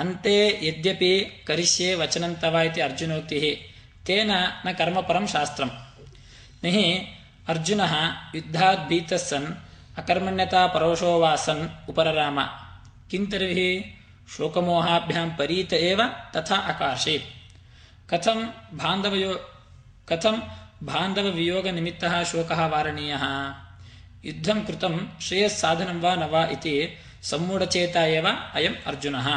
अन्ते यद्यपि करिष्ये वचनं तव इति अर्जुनोक्तिः तेन न कर्मपरं शास्त्रम् न हि अर्जुनः युद्धात् भीतः सन् अकर्मण्यता परोषो वा सन् उपरराम किं तर्हि शोकमोहाभ्यां परीत एव तथा अकार्षीत् कथं बान्धवयो कथं बान्धववियोगनिमित्तः शोकः वारणीयः युद्धं कृतं श्रेयस्साधनं वा न वा इति सम्मूढचेता एव अयम् अर्जुनः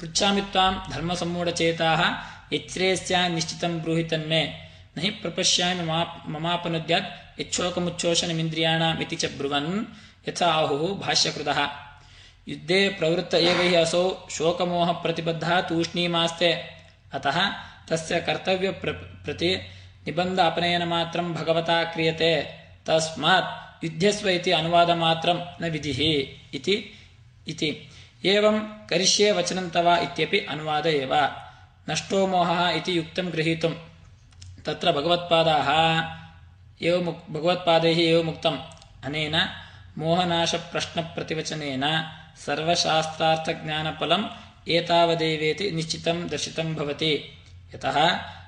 ಪೃಚ್ಛಾಮಿ ತ್ವಾಂ ಧರ್ಮಸಮ್ಮೂಢಚೇತಾ ಎಚ್ರೇಸ್ಯ ನಿಶ್ಚಿತಂ ಬ್ರೂಹಿ ತನ್ಮೇ ನಹಿ ಪ್ರಪಶ್ಯಾಮಿ ಮಮಾಪನುದ್ಯತ್ ಯಚ್ಛೋಕಮುಚ್ಛೋಷಣಮಿಂದ್ರಿಯಾಣಮಿತಿ ಚ ಬ್ರುವನ್ ಯಥಾ ಆಹುಃ ಭಾಷ್ಯಕೃತಃ. ಯುದ್ಧೇ ಪ್ರವೃತ್ತ ಏವೈಹಿ ಅಸೌ ಶೋಕಮೋಹ ಪ್ರತಿಬದ್ಧ ತೂಷ್ಣೀಮಾಸ್ತೆ. ಅತಃ ತಸ್ಯ ಕರ್ತವ್ಯ ಪ್ರ ಪ್ರತಿ ನಿಬಂಧ ಅಪನಯನ ಮಾತ್ರ ಭಗವತಾ ಕ್ರಿಯತೆ. ತಸ್ಮಾತ್ ಯುದ್ಧಸ್ವ ಇತಿ ಅನುವಾದ ಮಾತ್ರ ನ ವಿಧಿ ಇತಿ ಇತಿ. ಏವಂ ಕರಿಷ್ಯೆ ವಚನಂ ತವ ಇತ್ಯಪಿ ಅನುವಾದ ಏವ ನಷ್ಟೋ ಮೋಹ ಇತಿ ಯುಕ್ತಂ ಗೃಹೀತಂ ತತ್ರ ಭಗವತ್ಪಾದಾಃ ಏವ ಮುಕ್ ಭಗವತ್ಪಾದೈಹಿ ಏವ ಮುಕ್ತಂ ಅನೇನ ಮೋಹನಾಶ ಪ್ರಶ್ನ ಪ್ರತಿವಚನೇನ ಸರ್ವಶಾಸ್ತ್ರಾರ್ಥಜ್ಞಾನಫಲಂ ಏತಾವದೇವೇತಿ ನಿಶ್ಚಿತಂ ದರ್ಶಿತಂ ಭವತಿ ಯತಃ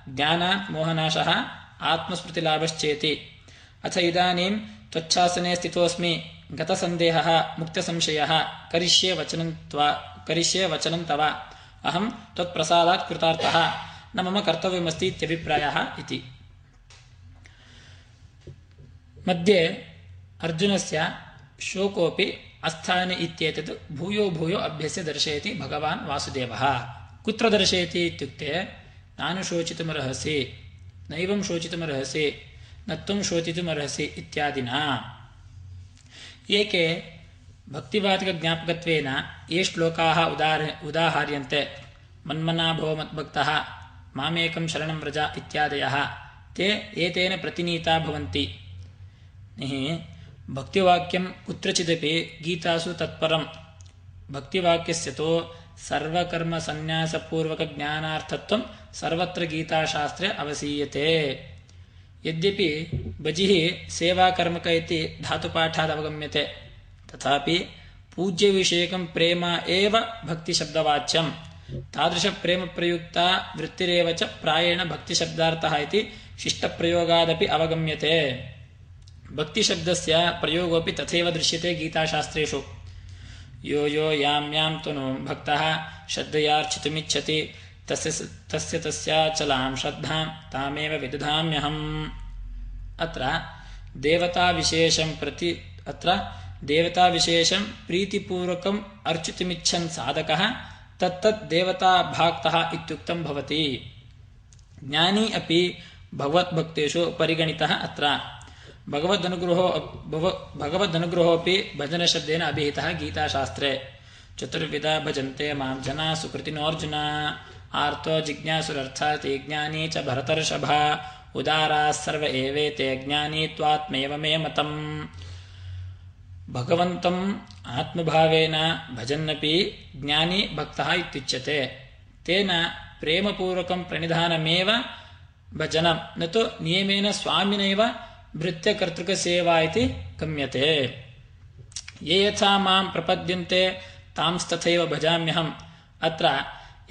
ಜ್ಞಾನ ಮೋಹನಾಶಃ ಆತ್ಮಸ್ಮೃತಿಲಾಭಶ್ಚೇತಿ ಅಥ ಇದಾನೀಂ ತ್ವಚ್ಛಾಸನೆ ಸ್ಥಿತೋಸ್ಮಿ ಗತಸಂದೇಹ ಮುಕ್ತಸಂಶಯ ಕರಿಷ್ಯೆ ವಚನ ಕರಿಷ್ಯೆ ವಚನ ತವ ಅಹಂ ತತ್ಪ್ರಸಾದಾತ್ ಕೃತಾರ್ಥ ನ ಮಮ ಕರ್ತವ್ಯಮಸ್ತಿ ಇತ್ಯಭಿಪ್ರಾಯ ಇತಿ ಮಧ್ಯೆ ಅರ್ಜುನಸ್ಯ ಶೋಕೋಪಿ ಅಸ್ಥಾನಿ ಇತ್ಯೇತತ್ ಭೂಯೋ ಭೂಯೋ ಅಭ್ಯಸ್ಯ ದರ್ಶಯತಿ ಭಗವಾನ್ ವಾಸುದೇವ ಕುತ್ರ ದರ್ಶಯತಿ ಇತ್ಯುಕ್ತೆ ನಾನು ಶೋಚಿತುಮರ್ಹಸಿ ನೈವಂ ಶೋಚಿತುಮರ್ಹಸಿ ನತ್ವಂ ಶೋಚಿತುಮರ್ಹಸಿ ಇತ್ಯಾದಿನಾ ಏಕೆ ಭಕ್ತಿವಾಚಕ ಜ್ಞಾಪಕತ್ವೇನ ಈ ಶ್ಲೋಕಾ ಉದಾಹರ ಉದಾಹರ್ಯಂತೆ. ಮನ್ಮನಾಭವ ಮದ್ಭಕ್ತ ಮಾಮೇಕಂ ಶರಣಂ ವ್ರಜ ಇತ್ಯಾದಯ ತೇ ಏತೇನ ಪ್ರತಿನೀತಾ ಭವಂತಿ. ಭಕ್ತಿವಾಕ್ಯಂ ಕುತ್ರಚಿದಪಿ ಗೀತಾಸು ತತ್ಪರಂ. ಭಕ್ತಿವಾಕ್ಯಸ್ಯತೋ ಸರ್ವಕರ್ಮ ಸನ್ಯಾಸಪೂರ್ವಕ ಜ್ಞಾನಾರ್ಥತ್ವ ಸರ್ವತ್ರ ಗೀತಾಶಾಸ್ತ್ರ ಅವಸೀಯತೆ. यद्यपि बजिः सेवाकर्मक इति धातुपाठादवगम्यते तथापि पूज्यविषयकं प्रेम एव भक्तिशब्दवाच्यं तादृशप्रेमप्रयुक्ता वृत्तिरेव च प्रायेण भक्तिशब्दार्थः इति शिष्टप्रयोगादपि अवगम्यते भक्तिशब्दस्य प्रयोगोऽपि तथैव दृश्यते गीताशास्त्रेषु यो यो यां यां तनु भक्तः श्रद्धयार्चितुमिच्छति तस्य तस्य तस्याचलां श्रद्धां तामेव विदधाम्यहम् अत्र देवताविशेषं प्रति अत्र देवताविशेषं प्रीतिपूर्वकम् अर्चितुमिच्छन् साधकः तत्तत् देवताभाक्तः इत्युक्तं भवति ज्ञानी अपि भगवद्भक्तेषु परिगणितः अत्र भगवदनुग्रहो भगवदनुग्रहोऽपि भजनशब्देन अभिहितः गीताशास्त्रे चतुर्विधा भजन्ते मां जना सुकृतिनोऽर्जुन आर्तो जिज्ञासुरर्थाति ज्ञानी च भरतर्षभ उदाराः सर्व एवेते ज्ञानी त्वात्मेव मे मतम् भगवन्तम् आत्मभावेन भजन्नपि ज्ञानी भक्तः इत्युच्यते तेन प्रेमपूर्वकं प्रणिधानमेव भजनं न तु नियमेन स्वामिनैव भृत्यकर्तृकसेवा इति गम्यते ये यथा मां प्रपद्यन्ते तांस्तथैव भजाम्यहम् अत्र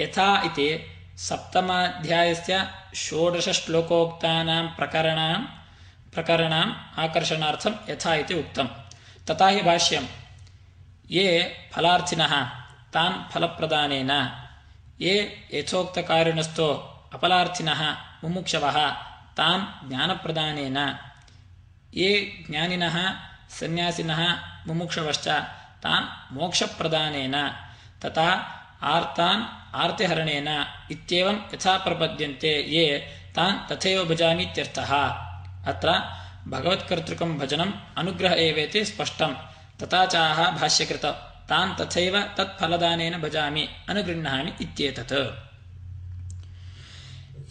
ಯಥಾ ಇತಿ ಸಪ್ತಮಾಧ್ಯಾಯಸ್ಯ ಷೋಡಶಶ್ಲೋಕೋಕ್ತಾನಾಂ ಪ್ರಕರಣ ಪ್ರಕರಣ ಆಕರ್ಷಣಾರ್ಥಂ ಯಥಾ ಇತಿ ಉಕ್ತಂ ತಥಾ ಹಿ ಭಾಷ್ಯಂ ಯೇ ಫಲಾರ್ಥಿನಃ ತಾನ್ ಫಲಪ್ರದಾನೇನ ಯೇ ಯಥೋಕ್ತಕಾರಿಣಸ್ಥೋ ಅಫಲಾರ್ಥಿನಃ ಮುಮುಕ್ಷವಃ ತಾನ್ ಜ್ಞಾನಪ್ರದಾನೇನ ಯೇ ಜ್ಞಾನಿನಃ ಸನ್ಯಾಸಿನಃ ಮುಮುಕ್ಷವಶ್ಚ ತಾನ್ ಮೋಕ್ಷಪ್ರದಾನೇನ ತಥಾ ಆರ್ತಾನ್ ಆರ್ತಿಹರಣೇನ ಇತ್ಯಂ ಯಥಾ ಪ್ರಪದ್ಯಂತೆ ಯೇ ತಾನ್ ತಥೈವ ಭಜಾಮೀತ್ಯರ್ಥ ಅತ್ರ ಭಗವತ್ಕರ್ತೃಕಂ ಭಜನಂ ಅನುಗ್ರಹ ಏವೇತಿ ಸ್ಪಷ್ಟಂ. ತಥಾಚಾಹ ಭಾಷ್ಯಕೃತ ತಾನ್ ತಥೈವ ತತ್ ಫಲದಾನೇನ ಭಜಾಮಿ ಅನುಗೃಹಾಮಿ ಇತ್ಯೇತತ್.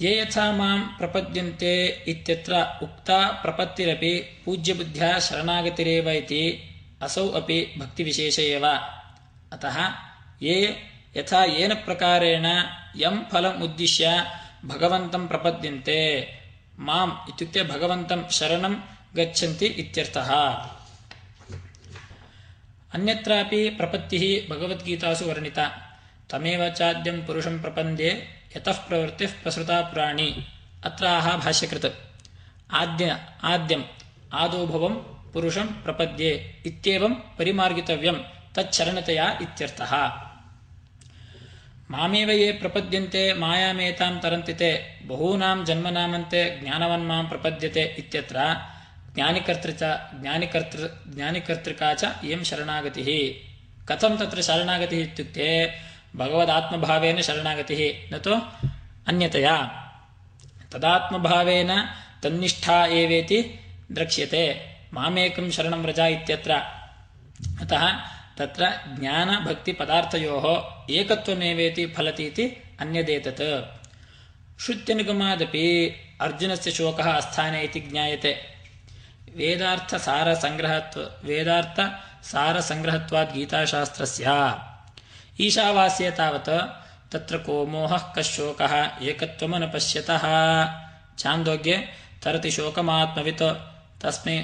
ಯೇ ಯಥಾ ಮಾಂ ಪ್ರಪದ್ಯಂತೆ ಇತ್ಯತ್ರ ಉಕ್ತ ಪ್ರಪತ್ತಿರಪಿ ಪೂಜ್ಯಬುದ್ಧ್ಯಾ ಶರಣಾಗತಿರೇವ ಇತಿ ಅಸೌ ಅಪಿ ಭಕ್ತಿವಿಶೇಷ ಏವ. ಅತಃ ಯೇ ಯಥಾ ಏನ ಪ್ರಕಾರೇಣ ಯಂ ಫಲಮುದ್ದಿಶ್ಯ ಭಗವಂತಂ ಪ್ರಪದ್ಯಂತೆ. ಮಾಂ ಇತ್ಯುಕ್ತೆ ಭಗವಂತಂ ಶರಣಂ ಗಚ್ಚಂತಿ ಇತ್ಯರ್ಥ. ಅನ್ಯತ್ರಾಪಿ ಪ್ರಪತ್ತಿ ಭಗವದ್ಗೀತಾಸು ವರ್ಣಿತ. ತಮೇವ ಚಾದ್ಯಂ ಪುರುಷಂ ಪ್ರಪಂದೆ ಯತಃ ಪ್ರವೃತ್ತಿ ಪ್ರಸೃತ ಪ್ರಾಣಿ. ಅತ್ರಾಹ ಭಾಷ್ಯಕೃತ. ಆದ್ಯ, ಆದ್ಯಂ ಆದೋಭವಂ ಪುರುಷಂ ಪ್ರಪದ್ಯೆ ಇತ್ಯಂ ಪರಿಮಾರ್ಗಿತವ್ಯಂ ತಚ್ಚರಣತೆಯ ಇತ್ಯರ್ಥಃ. ಮಾಮೇವಯೇ ಪ್ರಪದ್ಯಂತೆ, ಮಾಯಾಮೇತಾಂ ತರಂತಿತೆ, ಬಹೂನಾಂ ಜನ್ಮನಾಮಂತೆ ಜ್ಞಾನವನ್ಮಾಂ ಪ್ರಪದ್ಯತೆ ಇತ್ಯತ್ರ. ಜ್ಞಾನಿಕರ್ತೃಚ ಜ್ಞಾನಿಕರ್ತೃ ಜ್ಞಾನಿಕರ್ತೃಕಾಚ ಏಂ ಶರಣಾಗತಿ. ಕಥಂ ತತ್ರ ಶರಣಾಗತಿ ಇತ್ಯುಕ್ತೆ, ಭಗವದಾತ್ಮಭಾವೇನ ಶರಣಾಗತಿ. ನತು ಅನ್ಯತೆಯ. ತದಾತ್ಮಭಾವೇನ ತನ್ನಿಷ್ಠಾ ಏವೇತಿ ದ್ರಕ್ಷ್ಯತೆ. ಮಾಮೇಕಂ ಶರಣಂ ರಜಾ ಇತ್ಯತ್ರ. ಅತಃ ತತ್ರ ಜ್ಞಾನ ಭಕ್ತಿ ಪದಾರ್ಥಯೋ ಏಕತ್ವಮೇವೇತಿ ಫಲತೀತಿ ಅನ್ಯದೇತತ್ ಶ್ರುತ್ಯನುಗಮಾದಪಿ ಅರ್ಜುನಸ್ಯ ಶೋಕ ಅಸ್ಥಾನೆ ಇತಿ ಜ್ಞಾಯತೆ ವೇದಾರ್ಥ ಸಾರ ಸಂಗ್ರಹತ್ವ ವೇದಾರ್ಥ ಸಾರ ಸಂಗ್ರಹತ್ವಾದ ಗೀತಾಶಾಸ್ತ್ರಸ್ಯ ಈಶಾವಾಸ್ಯ ತಾವತ್ ತತ್ರ ಕೋ ಕಶೋಕ ಕಶೋಕಃ ಏಕತ್ವಮನುಪಶ್ಯತಃ ಛಾಂದೋಗ್ಯ ತರತಿ ಶೋಕಮಾತ್ಮವಿತ್ तस्मै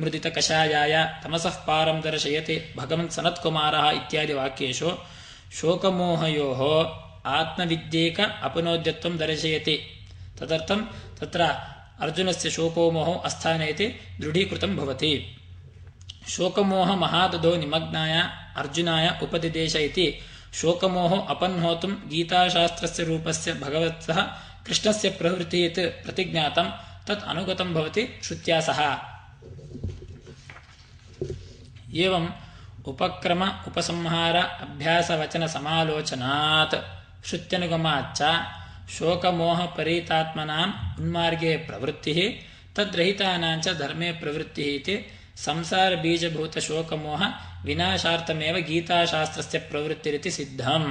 मृदितकषायाय तमसः पारं दर्शयति भगवन् सनत्कुमारः इत्यादि वाक्येषु शोकमोहयोः आत्मविद्येक अपनोद्यत्वं दर्शयति तदर्थं तत्र अर्जुनस्य शोकोमोहो अस्थाने इति दृढीकृतं भवति शोकमोहमहाददो निमग्नाय अर्जुनाय उपदिदेश इति शोकमोहो अपन्होतुं गीताशास्त्रस्य रूपस्य भगवतः कृष्णस्य प्रवृत्तिः यत् प्रतिज्ञातं तत् अनुगतं भवति श्रुत्या सह एवम् उपक्रम उपसंहार अभ्यासवचनसमालोचनात् श्रुत्यनुगमाच्च शोकमोहपरीतात्मनाम् उन्मार्गे प्रवृत्तिः तद्रहितानां च धर्मे प्रवृत्तिः इति संसारबीजभूतशोकमोह विनाशार्थमेव गीताशास्त्रस्य प्रवृत्तिरिति सिद्धम्